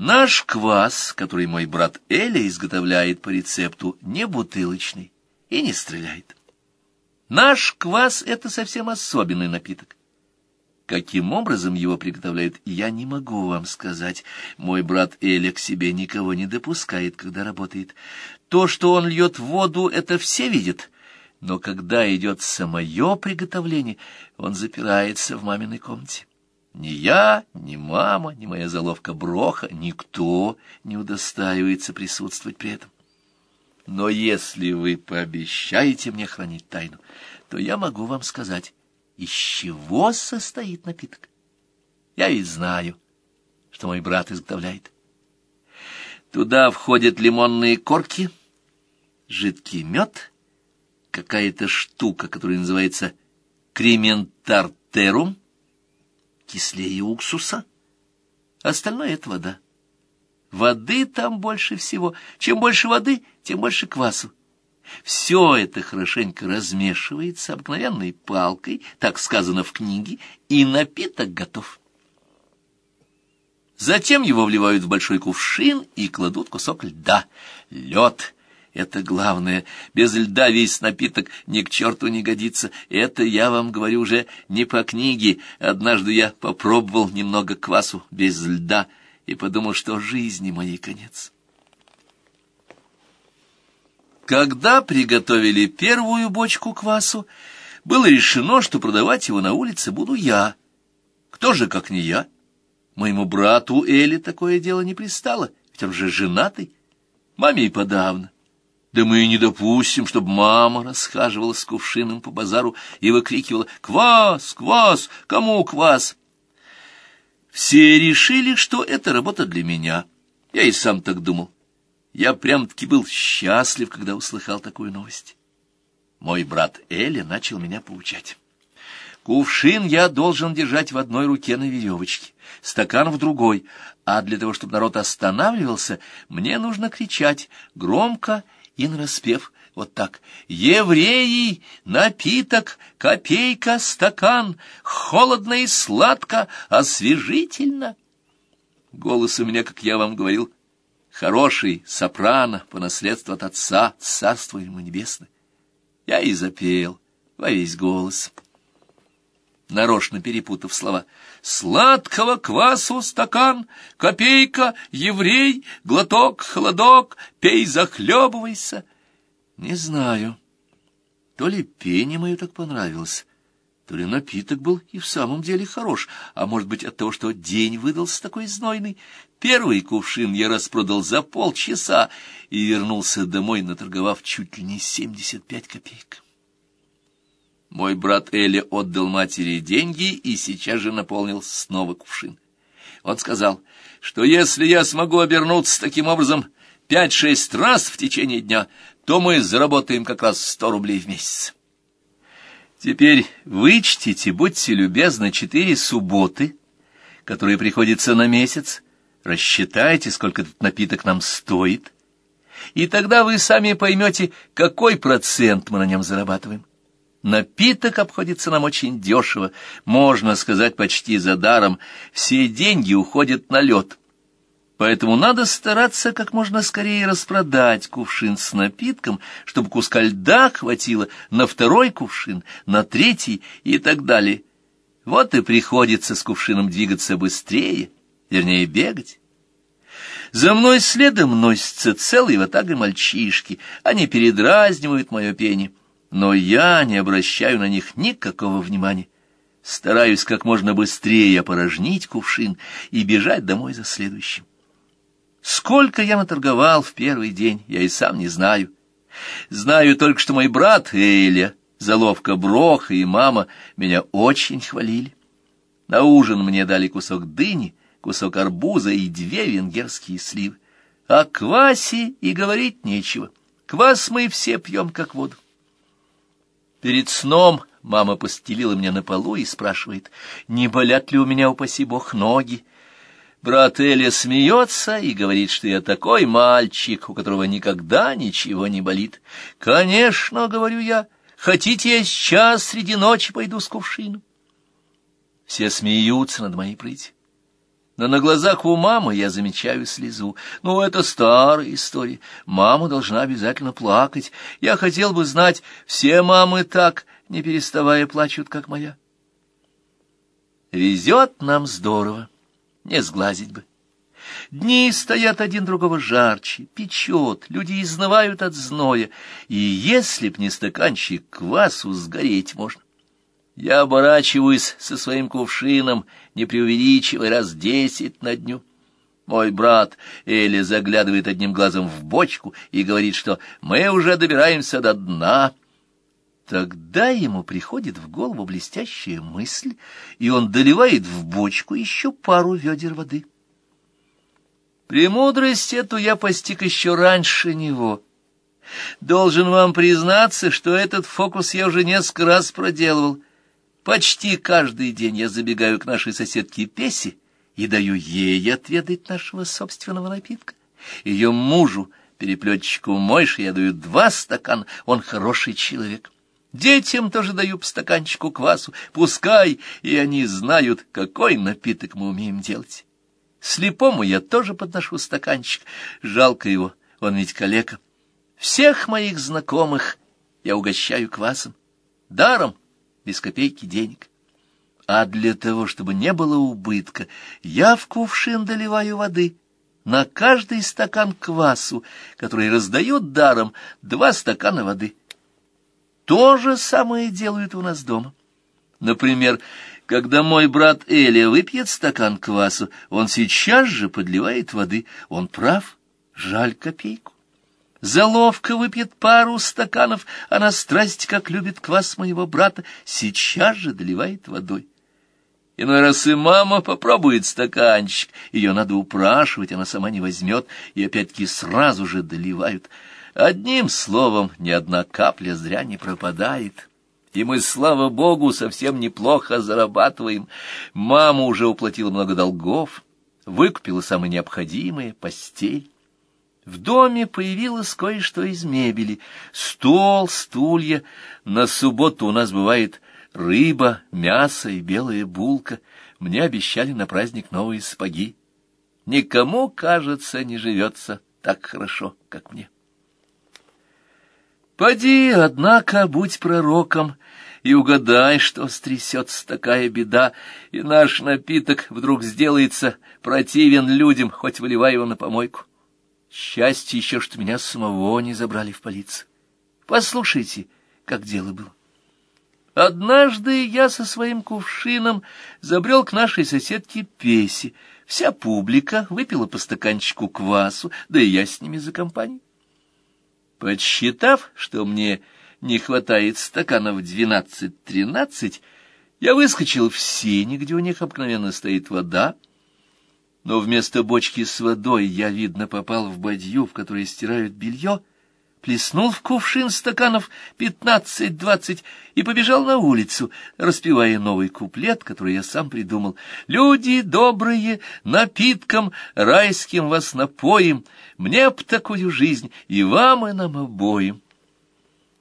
Наш квас, который мой брат Эля изготовляет по рецепту, не бутылочный и не стреляет. Наш квас — это совсем особенный напиток. Каким образом его приготовляют, я не могу вам сказать. Мой брат Эля к себе никого не допускает, когда работает. То, что он льет воду, это все видят. Но когда идет самое приготовление, он запирается в маминой комнате. Ни я, ни мама, ни моя заловка Броха, никто не удостаивается присутствовать при этом. Но если вы пообещаете мне хранить тайну, то я могу вам сказать, из чего состоит напиток. Я ведь знаю, что мой брат изготовляет. Туда входят лимонные корки, жидкий мед, какая-то штука, которая называется крементартерум, кислее уксуса. Остальное — это вода. Воды там больше всего. Чем больше воды, тем больше квасу. Все это хорошенько размешивается обыкновенной палкой, так сказано в книге, и напиток готов. Затем его вливают в большой кувшин и кладут кусок льда. Лед — это главное. Без льда весь напиток ни к черту не годится. Это я вам говорю уже не по книге. Однажды я попробовал немного квасу без льда и подумал, что жизни моей конец. Когда приготовили первую бочку квасу, было решено, что продавать его на улице буду я. Кто же, как не я? Моему брату Эли такое дело не пристало, ведь он же женатый. Маме и подавно. Да мы и не допустим, чтобы мама расхаживала с кувшином по базару и выкрикивала «Квас! Квас! Кому квас?» Все решили, что это работа для меня. Я и сам так думал. Я прям-таки был счастлив, когда услыхал такую новость. Мой брат Эли начал меня поучать. Кувшин я должен держать в одной руке на веревочке, стакан в другой, а для того, чтобы народ останавливался, мне нужно кричать громко и нараспев, вот так. «Евреи! Напиток! Копейка! Стакан! Холодно и сладко! Освежительно!» Голос у меня, как я вам говорил, хороший сопрано по наследству от отца, царство ему небесное. Я и запел во весь голос, нарочно перепутав слова. «Сладкого квасу стакан, копейка, еврей, глоток, холодок, пей, захлебывайся». Не знаю, то ли пение мое так понравилось, то ли напиток был и в самом деле хорош, а может быть от того, что день выдался такой знойный. Первый кувшин я распродал за полчаса и вернулся домой, наторговав чуть ли не семьдесят пять копеек. Мой брат Эля отдал матери деньги и сейчас же наполнил снова кувшин. Он сказал, что если я смогу обернуться таким образом пять-шесть раз в течение дня, то мы заработаем как раз сто рублей в месяц. Теперь вычтите, будьте любезны, четыре субботы, которые приходятся на месяц, рассчитайте, сколько этот напиток нам стоит, и тогда вы сами поймете, какой процент мы на нем зарабатываем. Напиток обходится нам очень дешево, можно сказать, почти за даром, все деньги уходят на лед. Поэтому надо стараться как можно скорее распродать кувшин с напитком, чтобы куска льда хватило на второй кувшин, на третий и так далее. Вот и приходится с кувшином двигаться быстрее, вернее бегать. За мной следом носятся целые ватага мальчишки, они передразнивают мое пение, но я не обращаю на них никакого внимания. Стараюсь как можно быстрее опорожнить кувшин и бежать домой за следующим. Сколько я наторговал в первый день, я и сам не знаю. Знаю только, что мой брат Эля, заловка Броха и мама меня очень хвалили. На ужин мне дали кусок дыни, кусок арбуза и две венгерские сливы. О квасе и говорить нечего. Квас мы все пьем, как воду. Перед сном мама постелила меня на полу и спрашивает, не болят ли у меня, упаси бог, ноги. Брат Эля смеется и говорит, что я такой мальчик, у которого никогда ничего не болит. «Конечно, — говорю я, — хотите, я сейчас среди ночи пойду с кувшином?» Все смеются над моей прытью. Но на глазах у мамы я замечаю слезу. Ну, это старая история. Мама должна обязательно плакать. Я хотел бы знать, все мамы так, не переставая, плачут, как моя. Везет нам здорово, не сглазить бы. Дни стоят один другого жарче, печет, люди изнывают от зноя, и если б не стаканчик квасу, сгореть можно. Я оборачиваюсь со своим кувшином, не преувеличивая, раз десять на дню. Мой брат Эли заглядывает одним глазом в бочку и говорит, что мы уже добираемся до дна. Тогда ему приходит в голову блестящая мысль, и он доливает в бочку еще пару ведер воды. Премудрость эту я постиг еще раньше него. Должен вам признаться, что этот фокус я уже несколько раз проделывал — Почти каждый день я забегаю к нашей соседке Песе и даю ей отведать нашего собственного напитка. Ее мужу, переплетчику Мойши, я даю два стакана, он хороший человек. Детям тоже даю по стаканчику квасу, пускай и они знают, какой напиток мы умеем делать. Слепому я тоже подношу стаканчик, жалко его, он ведь калека. Всех моих знакомых я угощаю квасом, даром без копейки денег. А для того, чтобы не было убытка, я в кувшин доливаю воды. На каждый стакан квасу, который раздают даром, два стакана воды. То же самое делают у нас дома. Например, когда мой брат Эли выпьет стакан квасу, он сейчас же подливает воды. Он прав, жаль копейку. Заловка выпьет пару стаканов, она страсть, как любит квас моего брата, сейчас же доливает водой. Иной раз и мама попробует стаканчик, ее надо упрашивать, она сама не возьмет, и опять-таки сразу же доливают. Одним словом, ни одна капля зря не пропадает. И мы, слава богу, совсем неплохо зарабатываем. Мама уже уплатила много долгов, выкупила самое необходимое — постель. В доме появилось кое-что из мебели. Стол, стулья. На субботу у нас бывает рыба, мясо и белая булка. Мне обещали на праздник новые сапоги. Никому, кажется, не живется так хорошо, как мне. Поди, однако, будь пророком и угадай, что стрясется такая беда, и наш напиток вдруг сделается противен людям, хоть выливай его на помойку. Счастье еще, что меня самого не забрали в полицию. Послушайте, как дело было. Однажды я со своим кувшином забрел к нашей соседке Песе. Вся публика выпила по стаканчику квасу, да и я с ними за компанию. Подсчитав, что мне не хватает стаканов двенадцать-тринадцать, я выскочил в сени, где у них обыкновенно стоит вода, но вместо бочки с водой я, видно, попал в бадью, в которой стирают белье, плеснул в кувшин стаканов пятнадцать-двадцать и побежал на улицу, распевая новый куплет, который я сам придумал. «Люди добрые, напитком райским вас напоим, мне б такую жизнь, и вам, и нам обоим».